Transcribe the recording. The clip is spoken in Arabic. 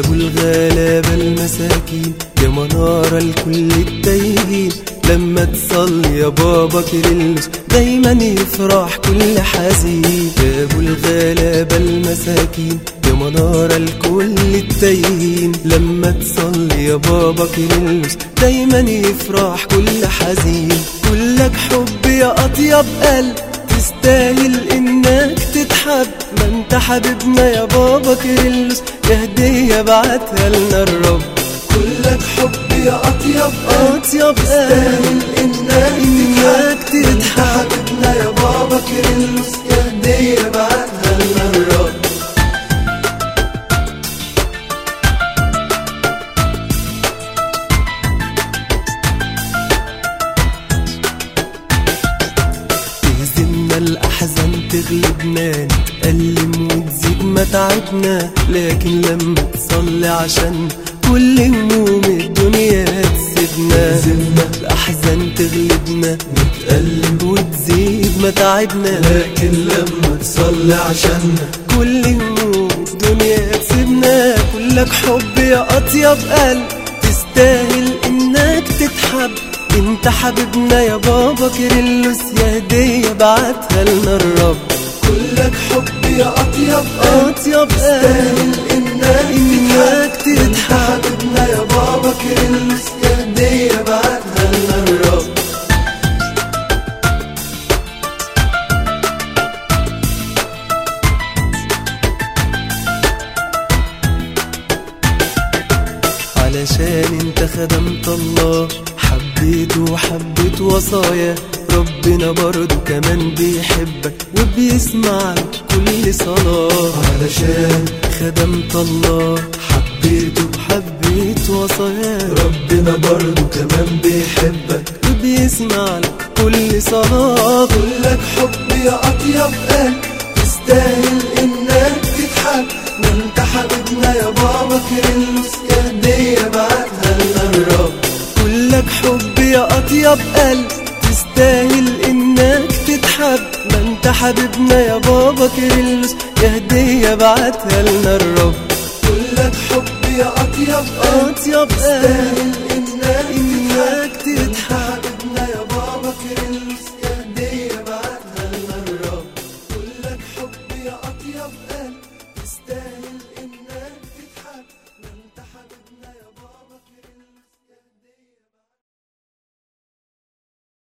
جابوا الغلابة المساكين يا منارة لكل التايهين. لما تصلي يا بابا كريلوس دايما يفرح كل حزين. جابوا الغلابة المساكين يا منارة لكل التايهين. لما تصلي يا بابا كريلوس دايما يفرح كل حزين. كلك حب يا أطيب قلب تستاهل إنك تتحب. ما حبيبنا يا بابا كيرلس يا هدية بعتها لنا الرب. كلك حب يا أطيب أطيب تستاهل إنك تتحب. حبيبنا يا بابا كيرلس يا هدية بعتها لنا الرب. تهزمنا الأحزان تغلبنا نتألم متعبنا لكن لما تصلي عشان كل هموم الدنيا تسيبنا. تهزمنا الأحزان تغلبنا نتألم وتزيد متعبنا لكن لما تصلي عشاننا كل هموم الدنيا تسيبنا. كلك حب يا أطيب قلب تستاهل إنك تتحب. أنت حبيبنا يا بابا كيرلس يا هدية بعتها لنا الرب. كلك حب يا أطيب قلب أطيب تستاهل قلب إنك تتحب تتحب حبيبنا يا بابا كيرلس يا هدية بعتها لنا الرب علشان انت خدمت الله حبيت وحبيت وصايا. ربنا برضو كمان بيحبك وبيسمع كل صلاة. علشان خدمت الله حبيت وحبيت وصايا ربنا برضو كمان بيحبك وبيسمع كل صلاة. كلك حب يا أطيب قلب تستاهل إنك تتحب. وأنت حبيبنا يا بابا كيرلس يا هدية بعتها الرب كلك حب يا أطيب قلب تستاهل إنك تتحب. ما أنت حبيبنا يا بابا كيرلس يا هدية بعتها لنا الرب. كلك حب يا أطيب قلب أطيب تستاهل